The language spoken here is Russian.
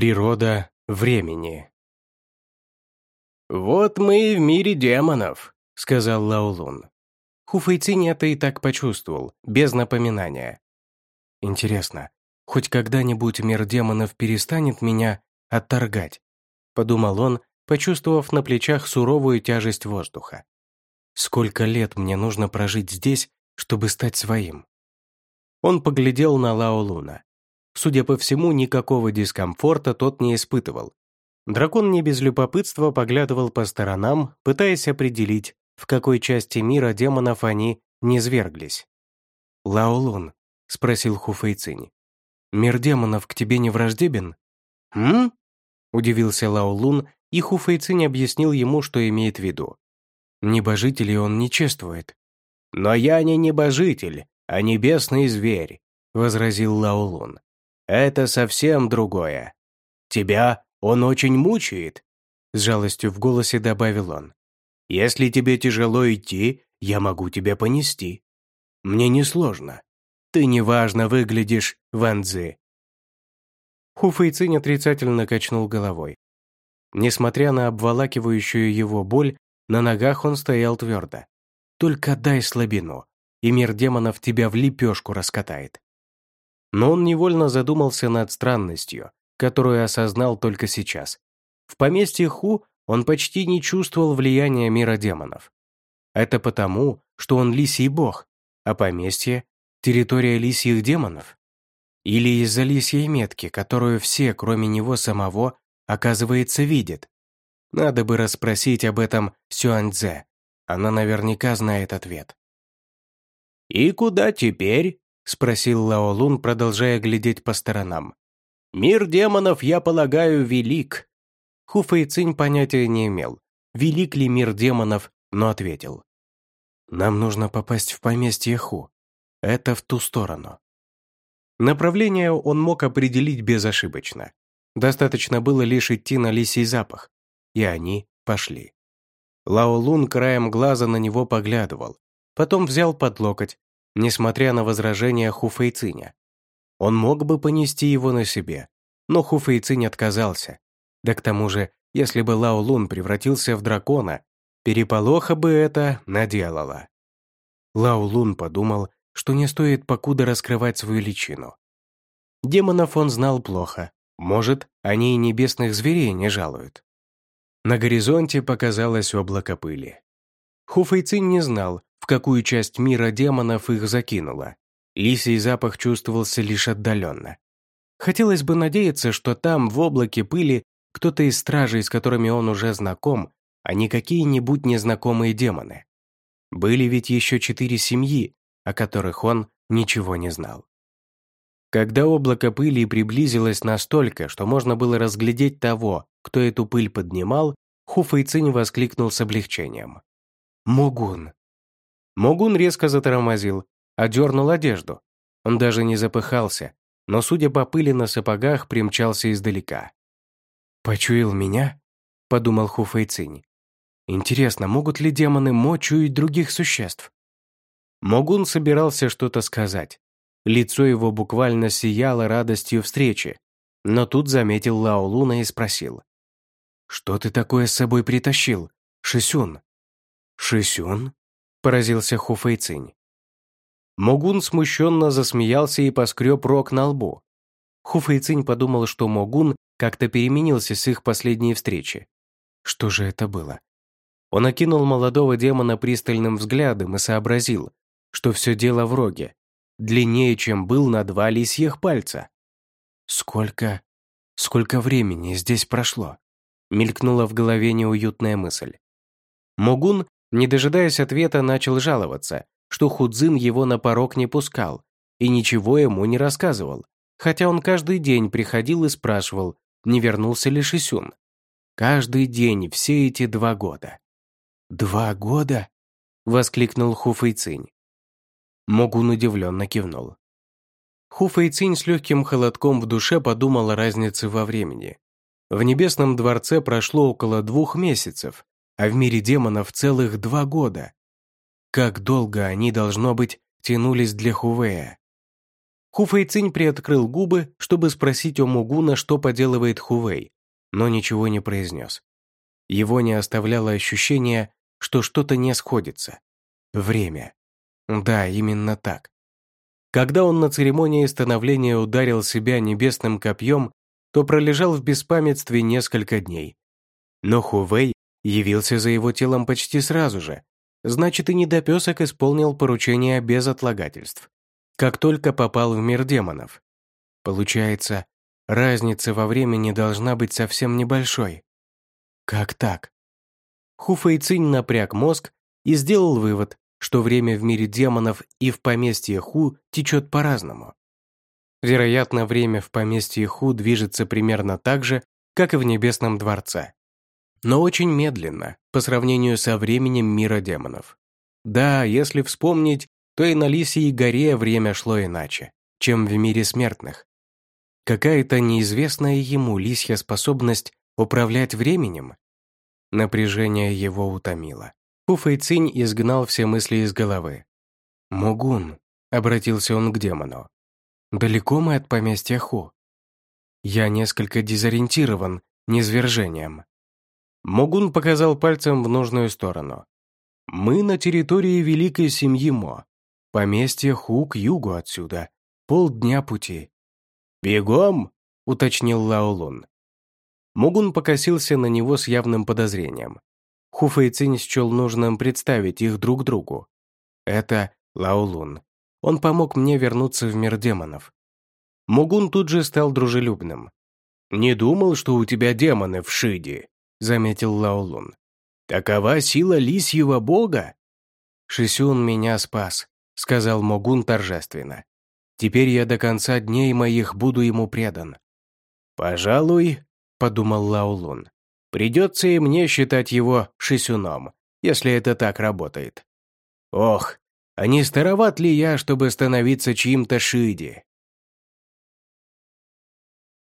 Природа времени. «Вот мы и в мире демонов», — сказал Лаолун. Хуфэйцинь это и так почувствовал, без напоминания. «Интересно, хоть когда-нибудь мир демонов перестанет меня отторгать?» — подумал он, почувствовав на плечах суровую тяжесть воздуха. «Сколько лет мне нужно прожить здесь, чтобы стать своим?» Он поглядел на Лаолуна. Судя по всему, никакого дискомфорта тот не испытывал. Дракон не без любопытства поглядывал по сторонам, пытаясь определить, в какой части мира демонов они не зверглись. «Лаолун», — спросил Хуфэйцинь, — «мир демонов к тебе не враждебен?» «М?» — удивился Лаолун, и Хуфэйцинь объяснил ему, что имеет в виду. «Небожителей он не чествует». «Но я не небожитель, а небесный зверь», — возразил Лаолун. Это совсем другое. Тебя он очень мучает», — с жалостью в голосе добавил он. «Если тебе тяжело идти, я могу тебя понести. Мне несложно. Ты неважно выглядишь, Ван Цзи». Хуфэйцинь отрицательно качнул головой. Несмотря на обволакивающую его боль, на ногах он стоял твердо. «Только дай слабину, и мир демонов тебя в лепешку раскатает». Но он невольно задумался над странностью, которую осознал только сейчас. В поместье Ху он почти не чувствовал влияния мира демонов. Это потому, что он лисий бог, а поместье — территория лисьих демонов. Или из-за лисьей метки, которую все, кроме него самого, оказывается, видят. Надо бы расспросить об этом Сюаньцзе. Она наверняка знает ответ. «И куда теперь?» — спросил Лао Лун, продолжая глядеть по сторонам. «Мир демонов, я полагаю, велик». Ху Фэйцинь понятия не имел, велик ли мир демонов, но ответил. «Нам нужно попасть в поместье Ху. Это в ту сторону». Направление он мог определить безошибочно. Достаточно было лишь идти на лисий запах, и они пошли. Лао Лун краем глаза на него поглядывал, потом взял под локоть несмотря на возражения Хуфейциня. Он мог бы понести его на себе, но Хуфейцинь отказался. Да к тому же, если бы Лао Лун превратился в дракона, переполоха бы это наделало. Лао Лун подумал, что не стоит покуда раскрывать свою личину. Демонов он знал плохо. Может, они и небесных зверей не жалуют. На горизонте показалось облако пыли. Хуфейцин не знал, какую часть мира демонов их закинуло. Лисий запах чувствовался лишь отдаленно. Хотелось бы надеяться, что там, в облаке пыли, кто-то из стражей, с которыми он уже знаком, а не какие-нибудь незнакомые демоны. Были ведь еще четыре семьи, о которых он ничего не знал. Когда облако пыли приблизилось настолько, что можно было разглядеть того, кто эту пыль поднимал, Хуфэйцинь воскликнул с облегчением. «Могун! Могун резко затормозил, одернул одежду. Он даже не запыхался, но, судя по пыли на сапогах, примчался издалека. «Почуял меня?» – подумал Хуфэйцинь. «Интересно, могут ли демоны Мо чуять других существ?» Могун собирался что-то сказать. Лицо его буквально сияло радостью встречи, но тут заметил Лао Луна и спросил. «Что ты такое с собой притащил, Шисюн?» «Шисюн?» – поразился Хуфэйцинь. Могун смущенно засмеялся и поскреб рог на лбу. Хуфэйцинь подумал, что Могун как-то переменился с их последней встречи. Что же это было? Он окинул молодого демона пристальным взглядом и сообразил, что все дело в роге, длиннее, чем был на два лисьих пальца. «Сколько... сколько времени здесь прошло?» мелькнула в голове неуютная мысль. Могун не дожидаясь ответа, начал жаловаться, что Худзин его на порог не пускал и ничего ему не рассказывал, хотя он каждый день приходил и спрашивал, не вернулся ли Шисюн. Каждый день все эти два года. «Два года?» — воскликнул Хуфэйцинь. Могун удивленно кивнул. Хуфэйцинь с легким холодком в душе подумал о разнице во времени. В Небесном дворце прошло около двух месяцев, а в мире демонов целых два года. Как долго они, должно быть, тянулись для Хувея. Хуфэйцинь приоткрыл губы, чтобы спросить у Мугуна, что поделывает Хувей, но ничего не произнес. Его не оставляло ощущение, что что-то не сходится. Время. Да, именно так. Когда он на церемонии становления ударил себя небесным копьем, то пролежал в беспамятстве несколько дней. Но Хувей явился за его телом почти сразу же, значит и недопесок исполнил поручение без отлагательств как только попал в мир демонов. Получается, разница во времени должна быть совсем небольшой. Как так? Хуфэйцинь напряг мозг и сделал вывод, что время в мире демонов и в поместье Ху течет по-разному. Вероятно, время в поместье Ху движется примерно так же, как и в Небесном дворце. Но очень медленно, по сравнению со временем мира демонов. Да, если вспомнить, то и на Лисьей горе время шло иначе, чем в мире смертных. Какая-то неизвестная ему лисья способность управлять временем? Напряжение его утомило. Пуфэйцинь изгнал все мысли из головы. «Мугун», — обратился он к демону, — «далеко мы от поместья Ху?» «Я несколько дезориентирован низвержением». Мугун показал пальцем в нужную сторону. «Мы на территории великой семьи Мо. Поместье Ху к югу отсюда. Полдня пути». «Бегом?» — уточнил Лаолун. Мугун покосился на него с явным подозрением. Хуфэйцинь счел нужным представить их друг другу. «Это Лаолун. Он помог мне вернуться в мир демонов». Мугун тут же стал дружелюбным. «Не думал, что у тебя демоны в Шиде», — заметил Лаолун. «Такова сила лисьего бога?» «Шисюн меня спас», сказал Могун торжественно. «Теперь я до конца дней моих буду ему предан». «Пожалуй», — подумал Лаулун, «придется и мне считать его шисюном, если это так работает. Ох, а не староват ли я, чтобы становиться чьим-то шиди?»